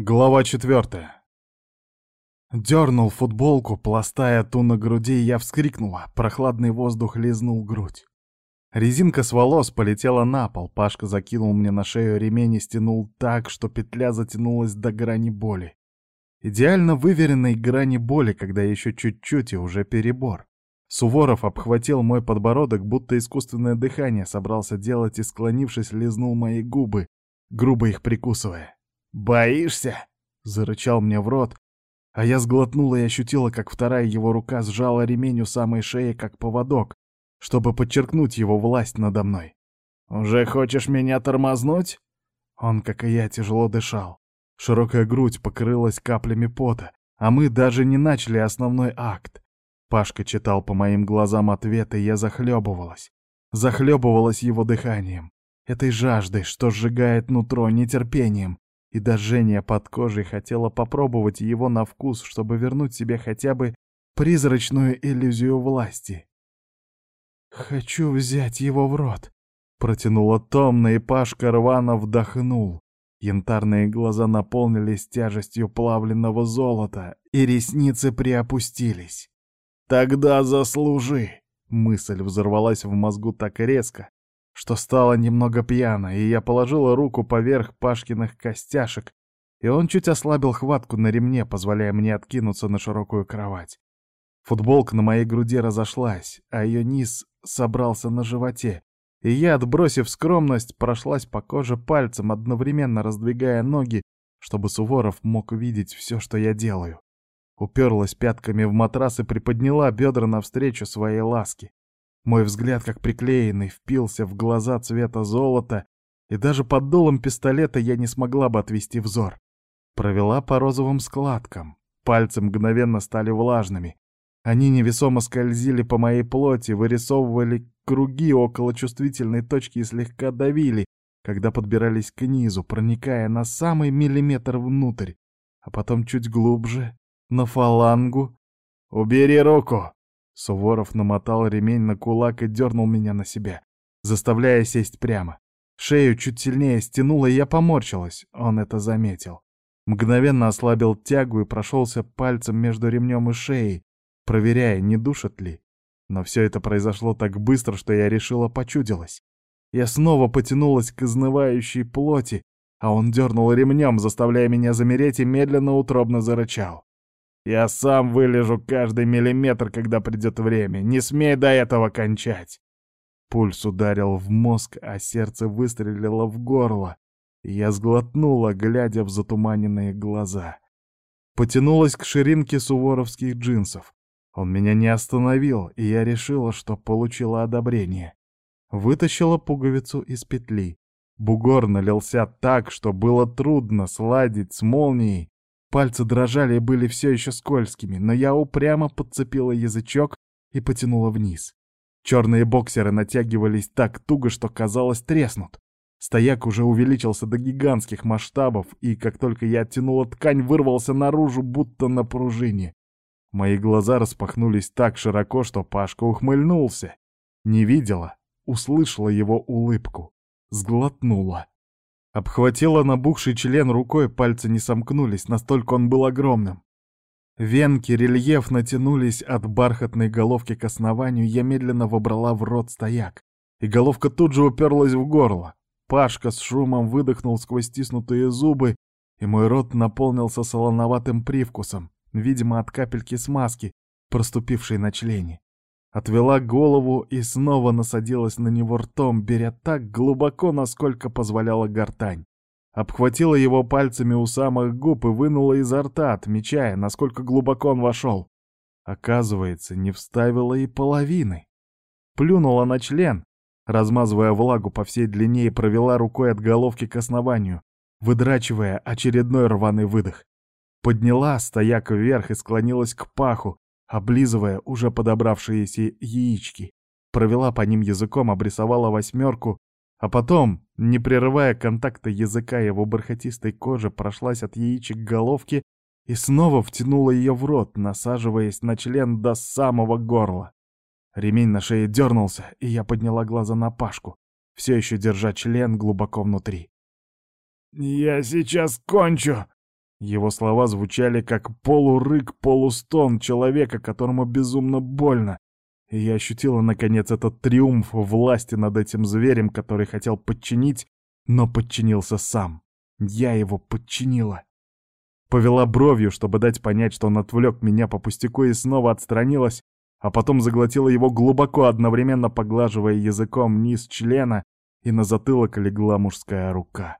Глава четвертая. Дернул футболку, пластая ту на груди, я вскрикнула. Прохладный воздух лизнул грудь. Резинка с волос полетела на пол. Пашка закинул мне на шею ремень и стянул так, что петля затянулась до грани боли. Идеально выверенной грани боли, когда еще чуть-чуть и уже перебор. Суворов обхватил мой подбородок, будто искусственное дыхание собрался делать и, склонившись, лизнул мои губы, грубо их прикусывая. «Боишься?» — зарычал мне в рот, а я сглотнула и ощутила, как вторая его рука сжала ремень у самой шеи, как поводок, чтобы подчеркнуть его власть надо мной. «Уже хочешь меня тормознуть?» Он, как и я, тяжело дышал. Широкая грудь покрылась каплями пота, а мы даже не начали основной акт. Пашка читал по моим глазам ответы, и я захлебывалась. Захлебывалась его дыханием, этой жаждой, что сжигает нутро нетерпением, и до жжения под кожей хотела попробовать его на вкус, чтобы вернуть себе хотя бы призрачную иллюзию власти. «Хочу взять его в рот», — протянула томно, и Пашка рвано вдохнул. Янтарные глаза наполнились тяжестью плавленного золота, и ресницы приопустились. «Тогда заслужи!» Мысль взорвалась в мозгу так резко, что стало немного пьяно, и я положила руку поверх Пашкиных костяшек, и он чуть ослабил хватку на ремне, позволяя мне откинуться на широкую кровать. Футболка на моей груди разошлась, а ее низ собрался на животе, и я, отбросив скромность, прошлась по коже пальцем, одновременно раздвигая ноги, чтобы Суворов мог увидеть все, что я делаю. Уперлась пятками в матрас и приподняла бедра навстречу своей ласке. Мой взгляд, как приклеенный, впился в глаза цвета золота, и даже под дулом пистолета я не смогла бы отвести взор. Провела по розовым складкам. Пальцы мгновенно стали влажными. Они невесомо скользили по моей плоти, вырисовывали круги около чувствительной точки и слегка давили, когда подбирались к низу, проникая на самый миллиметр внутрь, а потом чуть глубже, на фалангу. «Убери руку!» Суворов намотал ремень на кулак и дернул меня на себя, заставляя сесть прямо. Шею чуть сильнее стянуло, и я поморщилась. Он это заметил. Мгновенно ослабил тягу и прошелся пальцем между ремнем и шеей, проверяя, не душат ли. Но все это произошло так быстро, что я решила почудилась. Я снова потянулась к изнывающей плоти, а он дернул ремнем, заставляя меня замереть и медленно утробно зарычал. Я сам вылежу каждый миллиметр, когда придет время. Не смей до этого кончать. Пульс ударил в мозг, а сердце выстрелило в горло. я сглотнула, глядя в затуманенные глаза. Потянулась к ширинке суворовских джинсов. Он меня не остановил, и я решила, что получила одобрение. Вытащила пуговицу из петли. Бугор налился так, что было трудно сладить с молнией, Пальцы дрожали и были все еще скользкими, но я упрямо подцепила язычок и потянула вниз. Черные боксеры натягивались так туго, что казалось треснут. Стояк уже увеличился до гигантских масштабов, и как только я оттянула ткань, вырвался наружу, будто на пружине. Мои глаза распахнулись так широко, что Пашка ухмыльнулся. Не видела, услышала его улыбку. Сглотнула. Обхватила набухший член рукой, пальцы не сомкнулись, настолько он был огромным. Венки рельеф натянулись от бархатной головки к основанию, я медленно вобрала в рот стояк. И головка тут же уперлась в горло. Пашка с шумом выдохнул сквозь стиснутые зубы, и мой рот наполнился солоноватым привкусом, видимо, от капельки смазки, проступившей на члене. Отвела голову и снова насадилась на него ртом, беря так глубоко, насколько позволяла гортань. Обхватила его пальцами у самых губ и вынула изо рта, отмечая, насколько глубоко он вошел. Оказывается, не вставила и половины. Плюнула на член, размазывая влагу по всей длине и провела рукой от головки к основанию, выдрачивая очередной рваный выдох. Подняла стояк вверх и склонилась к паху, облизывая уже подобравшиеся яички. Провела по ним языком, обрисовала восьмерку, а потом, не прерывая контакта языка его бархатистой кожи, прошлась от яичек к головке и снова втянула ее в рот, насаживаясь на член до самого горла. Ремень на шее дернулся, и я подняла глаза на Пашку, все еще держа член глубоко внутри. «Я сейчас кончу!» Его слова звучали как полурык, полустон человека, которому безумно больно. И я ощутила, наконец, этот триумф власти над этим зверем, который хотел подчинить, но подчинился сам. Я его подчинила. Повела бровью, чтобы дать понять, что он отвлек меня по пустяку и снова отстранилась, а потом заглотила его глубоко, одновременно поглаживая языком низ члена, и на затылок легла мужская рука.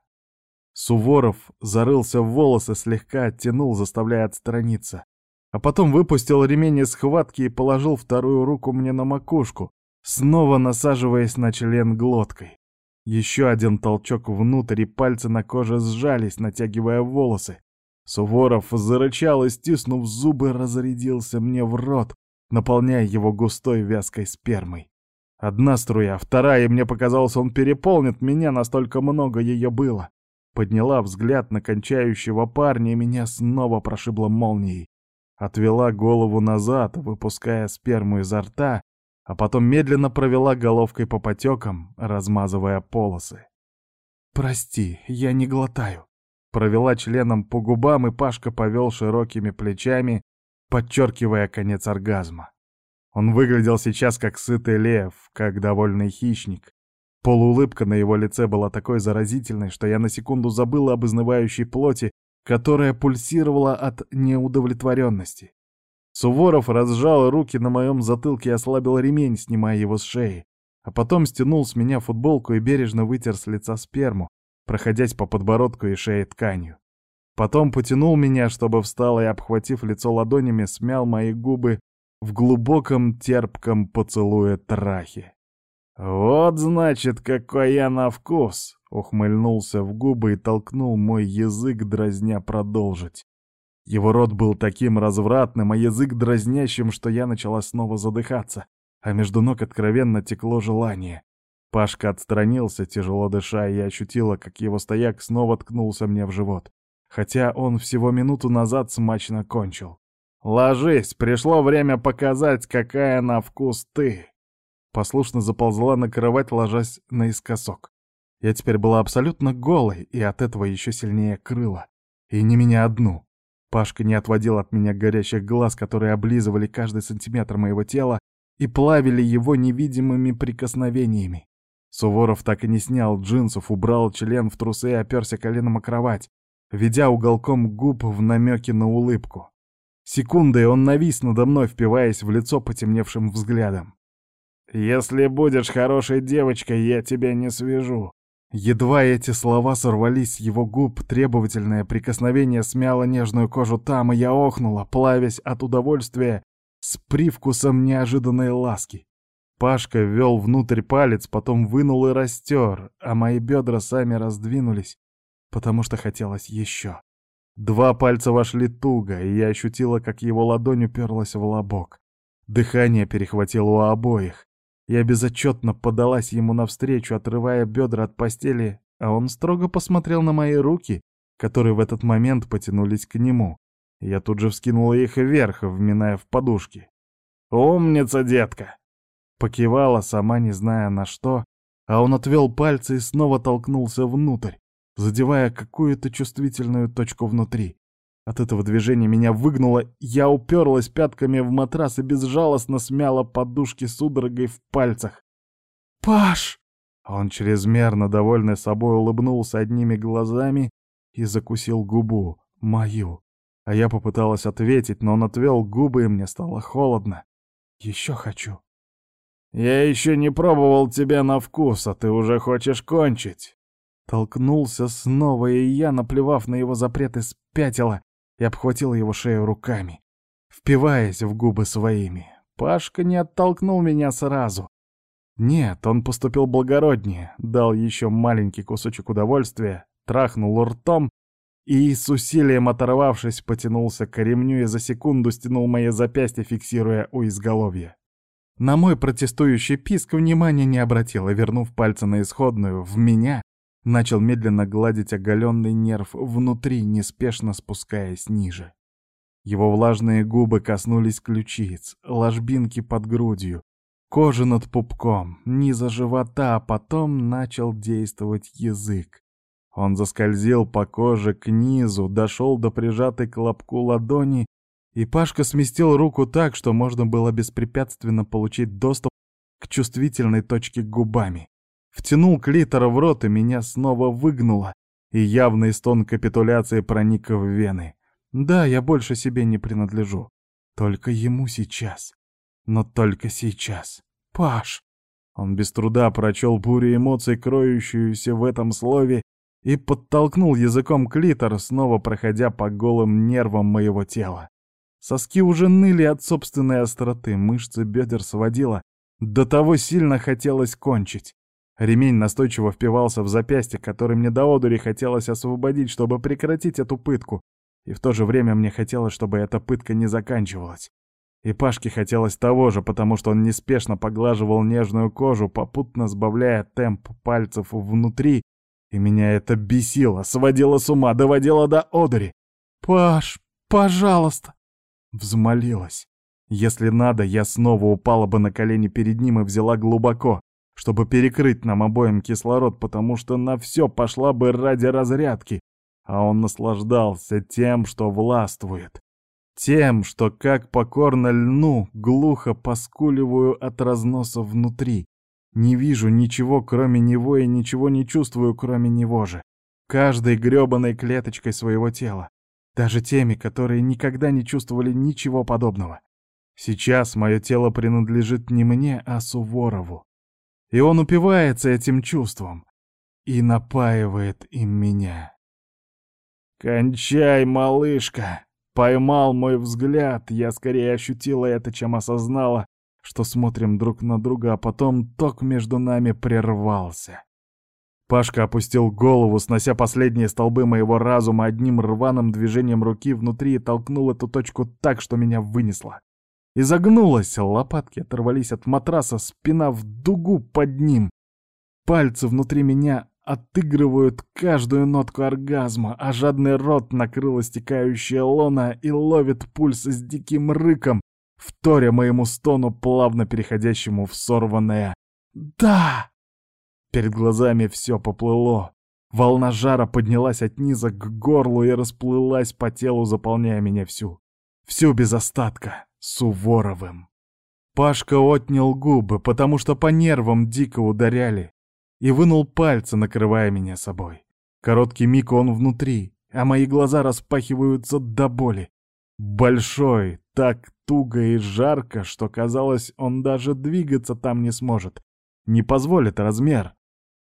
Суворов зарылся в волосы, слегка оттянул, заставляя отстраниться. А потом выпустил ремень из схватки и положил вторую руку мне на макушку, снова насаживаясь на член глоткой. Еще один толчок внутрь, и пальцы на коже сжались, натягивая волосы. Суворов зарычал и, стиснув зубы, разрядился мне в рот, наполняя его густой вязкой спермой. Одна струя, вторая, и мне показалось, он переполнит меня, настолько много ее было подняла взгляд на кончающего парня и меня снова прошибла молнией. Отвела голову назад, выпуская сперму изо рта, а потом медленно провела головкой по потекам, размазывая полосы. «Прости, я не глотаю», — провела членом по губам, и Пашка повел широкими плечами, подчеркивая конец оргазма. Он выглядел сейчас как сытый лев, как довольный хищник, Полуулыбка на его лице была такой заразительной, что я на секунду забыла об изнывающей плоти, которая пульсировала от неудовлетворенности. Суворов разжал руки на моем затылке и ослабил ремень, снимая его с шеи, а потом стянул с меня футболку и бережно вытер с лица сперму, проходясь по подбородку и шее тканью. Потом потянул меня, чтобы встал и, обхватив лицо ладонями, смял мои губы в глубоком терпком поцелуе трахи. «Вот, значит, какой я на вкус!» — ухмыльнулся в губы и толкнул мой язык, дразня продолжить. Его рот был таким развратным, а язык дразнящим, что я начала снова задыхаться, а между ног откровенно текло желание. Пашка отстранился, тяжело дыша, и я ощутила, как его стояк снова ткнулся мне в живот, хотя он всего минуту назад смачно кончил. «Ложись, пришло время показать, какая на вкус ты!» Послушно заползла на кровать, ложась наискосок. Я теперь была абсолютно голой, и от этого еще сильнее крыла. И не меня одну. Пашка не отводил от меня горящих глаз, которые облизывали каждый сантиметр моего тела и плавили его невидимыми прикосновениями. Суворов так и не снял джинсов, убрал член в трусы и оперся коленом о кровать, ведя уголком губ в намеке на улыбку. Секундой он навис надо мной, впиваясь в лицо потемневшим взглядом. «Если будешь хорошей девочкой, я тебя не свяжу». Едва эти слова сорвались с его губ, требовательное прикосновение смяло нежную кожу там, и я охнула, плавясь от удовольствия с привкусом неожиданной ласки. Пашка ввел внутрь палец, потом вынул и растер, а мои бедра сами раздвинулись, потому что хотелось еще. Два пальца вошли туго, и я ощутила, как его ладонь уперлась в лобок. Дыхание перехватило у обоих. Я безотчетно подалась ему навстречу, отрывая бедра от постели, а он строго посмотрел на мои руки, которые в этот момент потянулись к нему. Я тут же вскинула их вверх, вминая в подушки. «Умница, детка!» Покивала, сама не зная на что, а он отвел пальцы и снова толкнулся внутрь, задевая какую-то чувствительную точку внутри. От этого движения меня выгнуло, я уперлась пятками в матрас и безжалостно смяла подушки судорогой в пальцах. «Паш!» Он чрезмерно довольный собой улыбнулся одними глазами и закусил губу, мою. А я попыталась ответить, но он отвел губы, и мне стало холодно. «Еще хочу». «Я еще не пробовал тебя на вкус, а ты уже хочешь кончить». Толкнулся снова, и я, наплевав на его запреты, спятила и обхватила его шею руками, впиваясь в губы своими. Пашка не оттолкнул меня сразу. Нет, он поступил благороднее, дал еще маленький кусочек удовольствия, трахнул ртом и, с усилием оторвавшись, потянулся к ремню и за секунду стянул мои запястья, фиксируя у изголовья. На мой протестующий писк внимания не обратил, вернув пальцы на исходную, в меня, Начал медленно гладить оголенный нерв внутри, неспешно спускаясь ниже. Его влажные губы коснулись ключиц, ложбинки под грудью, кожи над пупком, низа живота, а потом начал действовать язык. Он заскользил по коже к низу, дошел до прижатой к лобку ладони, и Пашка сместил руку так, что можно было беспрепятственно получить доступ к чувствительной точке губами. Втянул клитор в рот, и меня снова выгнуло, и явный стон капитуляции проник в вены. Да, я больше себе не принадлежу. Только ему сейчас. Но только сейчас. Паш! Он без труда прочел бурю эмоций, кроющуюся в этом слове, и подтолкнул языком клитор, снова проходя по голым нервам моего тела. Соски уже ныли от собственной остроты, мышцы бедер сводила. До того сильно хотелось кончить. Ремень настойчиво впивался в запястье, который мне до одури хотелось освободить, чтобы прекратить эту пытку. И в то же время мне хотелось, чтобы эта пытка не заканчивалась. И Пашке хотелось того же, потому что он неспешно поглаживал нежную кожу, попутно сбавляя темп пальцев внутри, и меня это бесило, сводило с ума, доводило до одури. «Паш, пожалуйста!» Взмолилась. Если надо, я снова упала бы на колени перед ним и взяла глубоко, чтобы перекрыть нам обоим кислород, потому что на все пошла бы ради разрядки, а он наслаждался тем, что властвует. Тем, что как покорно льну, глухо поскуливаю от разноса внутри. Не вижу ничего, кроме него, и ничего не чувствую, кроме него же. Каждой грёбаной клеточкой своего тела. Даже теми, которые никогда не чувствовали ничего подобного. Сейчас мое тело принадлежит не мне, а Суворову. И он упивается этим чувством и напаивает им меня. «Кончай, малышка!» Поймал мой взгляд, я скорее ощутила это, чем осознала, что смотрим друг на друга, а потом ток между нами прервался. Пашка опустил голову, снося последние столбы моего разума одним рваным движением руки внутри и толкнул эту точку так, что меня вынесло. Изогнулась, лопатки оторвались от матраса, спина в дугу под ним. Пальцы внутри меня отыгрывают каждую нотку оргазма, а жадный рот накрыла стекающая лона и ловит пульс с диким рыком, вторя моему стону, плавно переходящему в сорванное «Да!». Перед глазами все поплыло. Волна жара поднялась от низа к горлу и расплылась по телу, заполняя меня всю. Всю без остатка, Суворовым. Пашка отнял губы, потому что по нервам дико ударяли, и вынул пальцы, накрывая меня собой. Короткий миг он внутри, а мои глаза распахиваются до боли. Большой, так туго и жарко, что казалось, он даже двигаться там не сможет. Не позволит размер.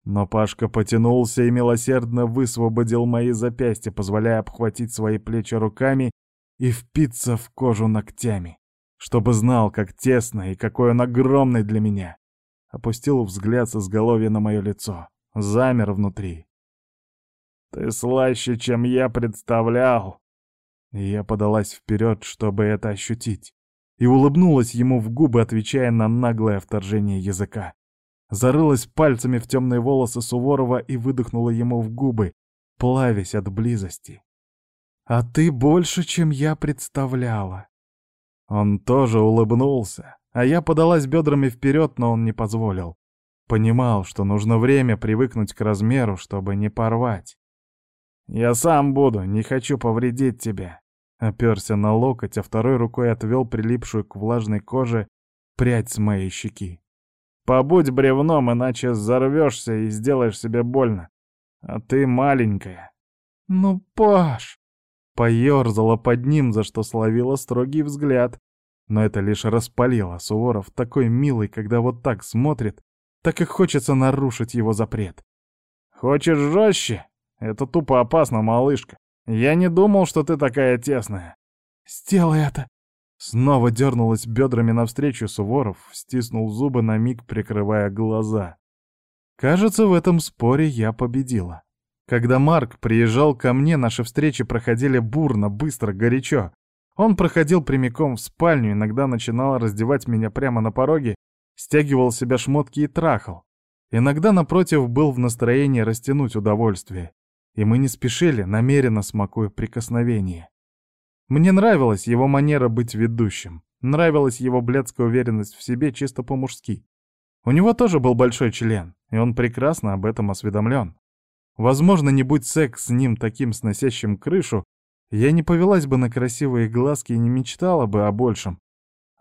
Но Пашка потянулся и милосердно высвободил мои запястья, позволяя обхватить свои плечи руками и впиться в кожу ногтями, чтобы знал, как тесно и какой он огромный для меня опустил взгляд с изголовья на мое лицо. Замер внутри. «Ты слаще, чем я представлял!» И я подалась вперед, чтобы это ощутить, и улыбнулась ему в губы, отвечая на наглое вторжение языка. Зарылась пальцами в темные волосы Суворова и выдохнула ему в губы, плавясь от близости. «А ты больше, чем я представляла!» Он тоже улыбнулся, а я подалась бедрами вперед, но он не позволил. Понимал, что нужно время привыкнуть к размеру, чтобы не порвать. «Я сам буду, не хочу повредить тебя», — оперся на локоть, а второй рукой отвел прилипшую к влажной коже прядь с моей щеки. «Побудь бревном, иначе взорвешься и сделаешь себе больно. А ты маленькая». «Ну, Паш!» Поёрзала под ним, за что словила строгий взгляд, но это лишь распалило. Суворов такой милый, когда вот так смотрит, так и хочется нарушить его запрет. «Хочешь жестче? Это тупо опасно, малышка. Я не думал, что ты такая тесная». «Сделай это!» Снова дернулась бедрами навстречу Суворов, стиснул зубы на миг, прикрывая глаза. Кажется, в этом споре я победила. Когда Марк приезжал ко мне, наши встречи проходили бурно, быстро, горячо. Он проходил прямиком в спальню, иногда начинал раздевать меня прямо на пороге, стягивал себя шмотки и трахал. Иногда, напротив, был в настроении растянуть удовольствие. И мы не спешили, намеренно смакуя прикосновение. Мне нравилась его манера быть ведущим. Нравилась его блядская уверенность в себе чисто по-мужски. У него тоже был большой член, и он прекрасно об этом осведомлен. Возможно, не будь секс с ним таким сносящим крышу, я не повелась бы на красивые глазки и не мечтала бы о большем.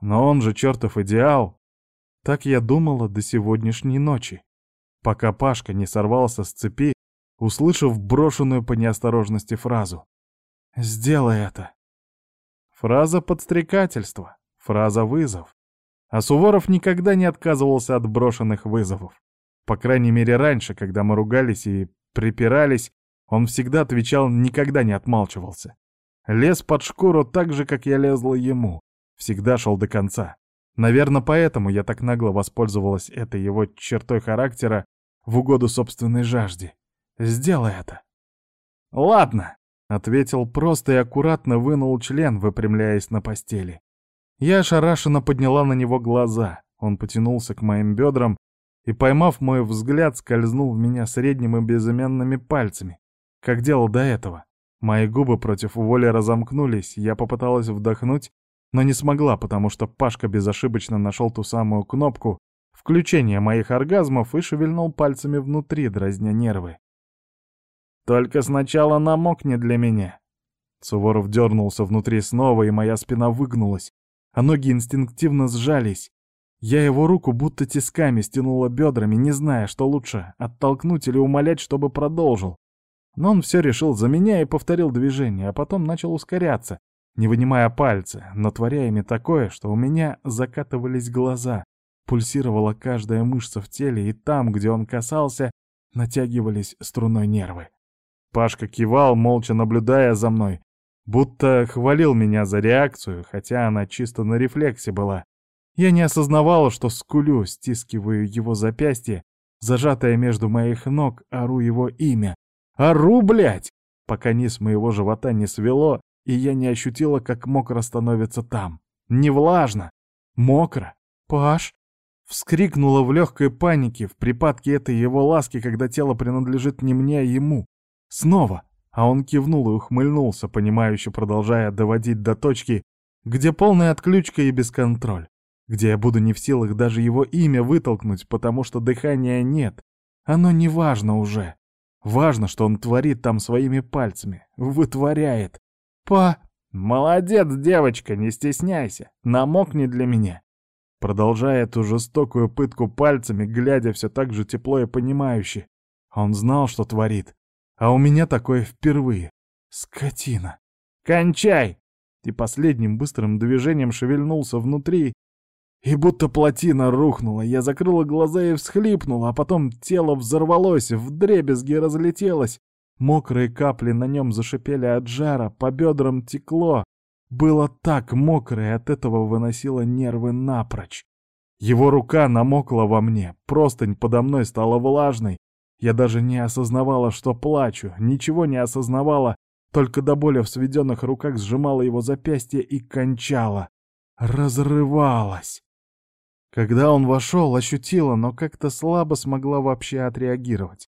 Но он же чертов идеал. Так я думала до сегодняшней ночи, пока Пашка не сорвался с цепи, услышав брошенную по неосторожности фразу. «Сделай это». Фраза подстрекательства, фраза вызов. А Суворов никогда не отказывался от брошенных вызовов. По крайней мере, раньше, когда мы ругались и припирались, он всегда отвечал, никогда не отмалчивался. Лез под шкуру так же, как я лезла ему. Всегда шел до конца. Наверное, поэтому я так нагло воспользовалась этой его чертой характера в угоду собственной жажде. Сделай это. Ладно, — ответил просто и аккуратно вынул член, выпрямляясь на постели. Я ошарашенно подняла на него глаза. Он потянулся к моим бедрам и, поймав мой взгляд, скользнул в меня средним и безымянными пальцами, как делал до этого. Мои губы против воли разомкнулись, я попыталась вдохнуть, но не смогла, потому что Пашка безошибочно нашел ту самую кнопку включения моих оргазмов и шевельнул пальцами внутри, дразня нервы. «Только сначала намокни для меня». Суворов дернулся внутри снова, и моя спина выгнулась, а ноги инстинктивно сжались. Я его руку будто тисками стянула бедрами, не зная, что лучше, оттолкнуть или умолять, чтобы продолжил. Но он все решил за меня и повторил движение, а потом начал ускоряться, не вынимая пальцы, но творя ими такое, что у меня закатывались глаза, пульсировала каждая мышца в теле, и там, где он касался, натягивались струной нервы. Пашка кивал, молча наблюдая за мной, Будто хвалил меня за реакцию, хотя она чисто на рефлексе была. Я не осознавала, что скулю, стискиваю его запястье, зажатое между моих ног, ору его имя. Ору, блядь! Пока низ моего живота не свело, и я не ощутила, как мокро становится там. Не влажно, мокро. «Паш!» Вскрикнула в легкой панике, в припадке этой его ласки, когда тело принадлежит не мне, а ему. Снова. А он кивнул и ухмыльнулся, понимающе продолжая доводить до точки, где полная отключка и бесконтроль, где я буду не в силах даже его имя вытолкнуть, потому что дыхания нет. Оно не важно уже. Важно, что он творит там своими пальцами, вытворяет. Па... Молодец, девочка, не стесняйся, намокни для меня. Продолжая эту жестокую пытку пальцами, глядя все так же тепло и понимающе. Он знал, что творит. А у меня такое впервые. Скотина. Кончай! И последним быстрым движением шевельнулся внутри, и будто плотина рухнула. Я закрыла глаза и всхлипнула, а потом тело взорвалось, вдребезги разлетелось. Мокрые капли на нем зашипели от жара, по бедрам текло. Было так мокро, и от этого выносило нервы напрочь. Его рука намокла во мне, простынь подо мной стала влажной, я даже не осознавала, что плачу, ничего не осознавала, только до боли в сведенных руках сжимала его запястье и кончала. Разрывалась. Когда он вошел, ощутила, но как-то слабо смогла вообще отреагировать.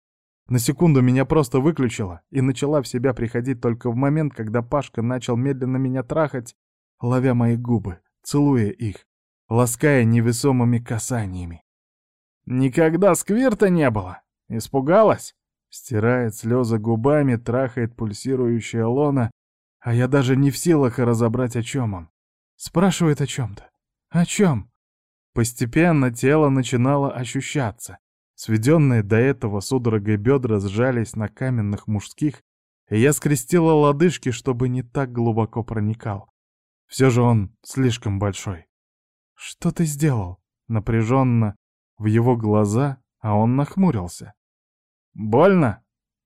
На секунду меня просто выключила и начала в себя приходить только в момент, когда Пашка начал медленно меня трахать, ловя мои губы, целуя их, лаская невесомыми касаниями. Никогда сквирта не было. Испугалась? Стирает слезы губами, трахает пульсирующая лона, а я даже не в силах разобрать, о чем он. Спрашивает о чем-то. О чем? Постепенно тело начинало ощущаться. Сведенные до этого судорогой бедра сжались на каменных мужских, и я скрестила лодыжки, чтобы не так глубоко проникал. Все же он слишком большой. «Что ты сделал?» Напряженно в его глаза а он нахмурился. «Больно?»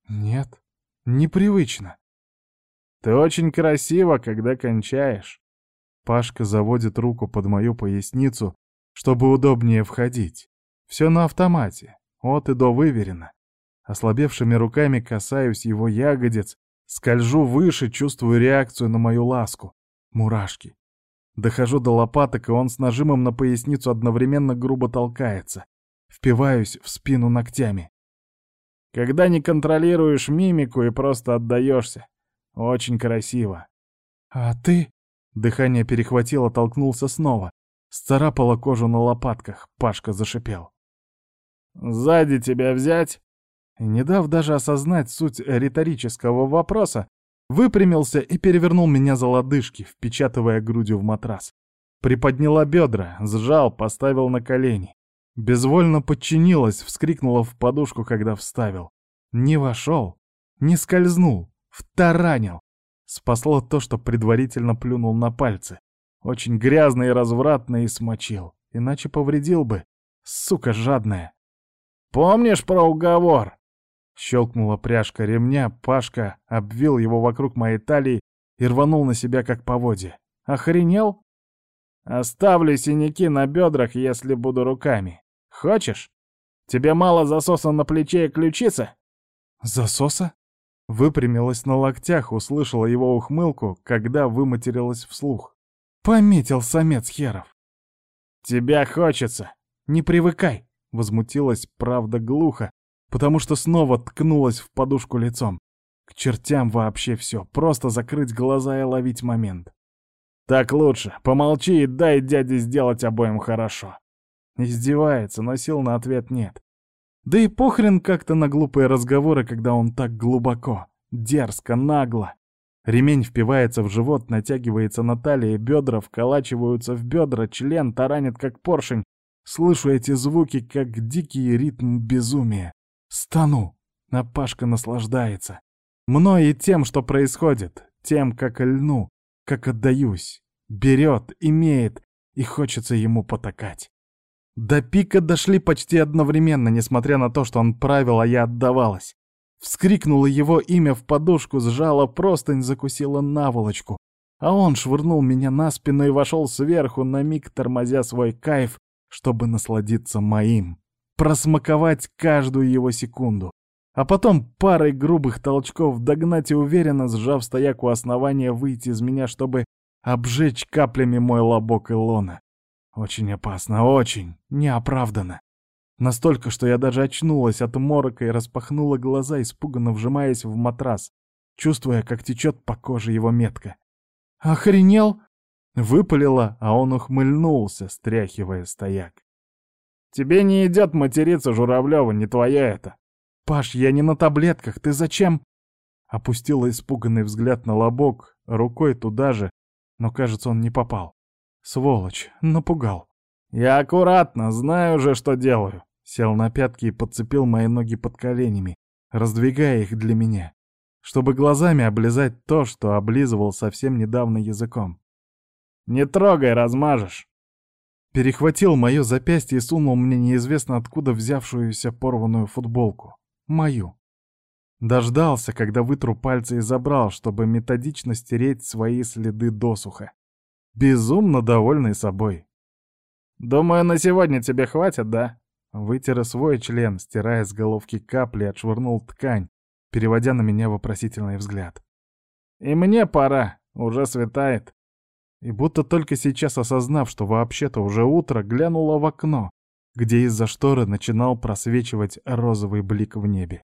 «Нет, непривычно». «Ты очень красиво, когда кончаешь». Пашка заводит руку под мою поясницу, чтобы удобнее входить. Все на автомате, от и до выверено. Ослабевшими руками касаюсь его ягодиц, скольжу выше, чувствую реакцию на мою ласку. Мурашки. Дохожу до лопаток, и он с нажимом на поясницу одновременно грубо толкается впиваюсь в спину ногтями. Когда не контролируешь мимику и просто отдаешься. Очень красиво. А ты... Дыхание перехватило, толкнулся снова. Сцарапала кожу на лопатках, Пашка зашипел. «Сзади тебя взять?» Не дав даже осознать суть риторического вопроса, выпрямился и перевернул меня за лодыжки, впечатывая грудью в матрас. Приподняла бедра, сжал, поставил на колени. Безвольно подчинилась, вскрикнула в подушку, когда вставил. Не вошел, не скользнул, втаранил. Спасло то, что предварительно плюнул на пальцы. Очень грязно и развратно и смочил. Иначе повредил бы. Сука жадная. «Помнишь про уговор?» Щелкнула пряжка ремня, Пашка обвил его вокруг моей талии и рванул на себя как поводья. «Охренел?» «Оставлю синяки на бедрах, если буду руками. Хочешь? Тебе мало засоса на плече и ключице?» «Засоса?» Выпрямилась на локтях, услышала его ухмылку, когда выматерилась вслух. «Пометил самец херов!» «Тебя хочется! Не привыкай!» Возмутилась, правда, глухо, потому что снова ткнулась в подушку лицом. К чертям вообще все, просто закрыть глаза и ловить момент. «Так лучше, помолчи и дай дяде сделать обоим хорошо!» Издевается, но сил на ответ нет. Да и похрен как-то на глупые разговоры, когда он так глубоко, дерзко, нагло. Ремень впивается в живот, натягивается на талии, бедра вколачиваются в бедра, член таранит как поршень. Слышу эти звуки, как дикий ритм безумия. Стану, а Пашка наслаждается. Мной и тем, что происходит, тем, как льну, как отдаюсь. Берет, имеет, и хочется ему потакать. До пика дошли почти одновременно, несмотря на то, что он правил, а я отдавалась. Вскрикнула его имя в подушку, сжала простынь, закусила наволочку. А он швырнул меня на спину и вошел сверху, на миг тормозя свой кайф, чтобы насладиться моим. Просмаковать каждую его секунду. А потом парой грубых толчков догнать и уверенно, сжав стояк у основания, выйти из меня, чтобы обжечь каплями мой лобок и лона. Очень опасно, очень, неоправданно. Настолько, что я даже очнулась от морока и распахнула глаза, испуганно вжимаясь в матрас, чувствуя, как течет по коже его метка. «Охренел?» Выпалила, а он ухмыльнулся, стряхивая стояк. «Тебе не идет материться, Журавлева, не твоя это!» «Паш, я не на таблетках, ты зачем?» Опустила испуганный взгляд на лобок, рукой туда же, но, кажется, он не попал. Сволочь, напугал. Я аккуратно, знаю же, что делаю. Сел на пятки и подцепил мои ноги под коленями, раздвигая их для меня, чтобы глазами облизать то, что облизывал совсем недавно языком. «Не трогай, размажешь!» Перехватил мое запястье и сунул мне неизвестно откуда взявшуюся порванную футболку. Мою. Дождался, когда вытру пальцы и забрал, чтобы методично стереть свои следы досуха безумно довольный собой. «Думаю, на сегодня тебе хватит, да?» Вытер свой член, стирая с головки капли, отшвырнул ткань, переводя на меня вопросительный взгляд. «И мне пора, уже светает». И будто только сейчас осознав, что вообще-то уже утро, глянула в окно, где из-за шторы начинал просвечивать розовый блик в небе.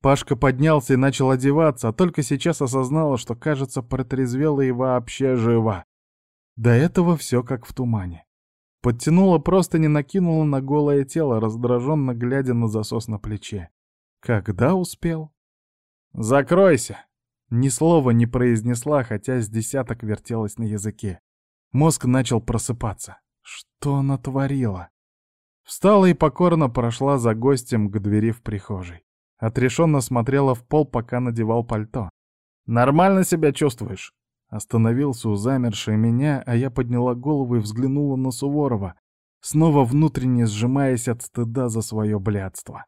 Пашка поднялся и начал одеваться, а только сейчас осознала, что, кажется, протрезвела и вообще жива. До этого все как в тумане. Подтянула просто не накинула на голое тело, раздраженно глядя на засос на плече. Когда успел? «Закройся!» Ни слова не произнесла, хотя с десяток вертелась на языке. Мозг начал просыпаться. Что она творила? Встала и покорно прошла за гостем к двери в прихожей. Отрешенно смотрела в пол, пока надевал пальто. «Нормально себя чувствуешь?» Остановился у замершей меня, а я подняла голову и взглянула на Суворова, снова внутренне сжимаясь от стыда за свое блядство.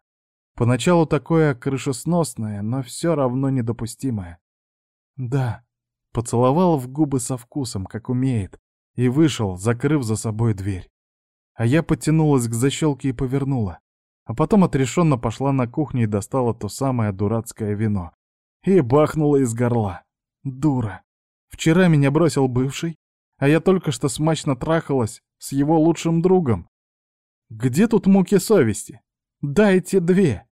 Поначалу такое крышесносное, но все равно недопустимое. Да, поцеловал в губы со вкусом, как умеет, и вышел, закрыв за собой дверь. А я потянулась к защелке и повернула, а потом отрешенно пошла на кухню и достала то самое дурацкое вино. И бахнула из горла. Дура. Вчера меня бросил бывший, а я только что смачно трахалась с его лучшим другом. Где тут муки совести? Дайте две.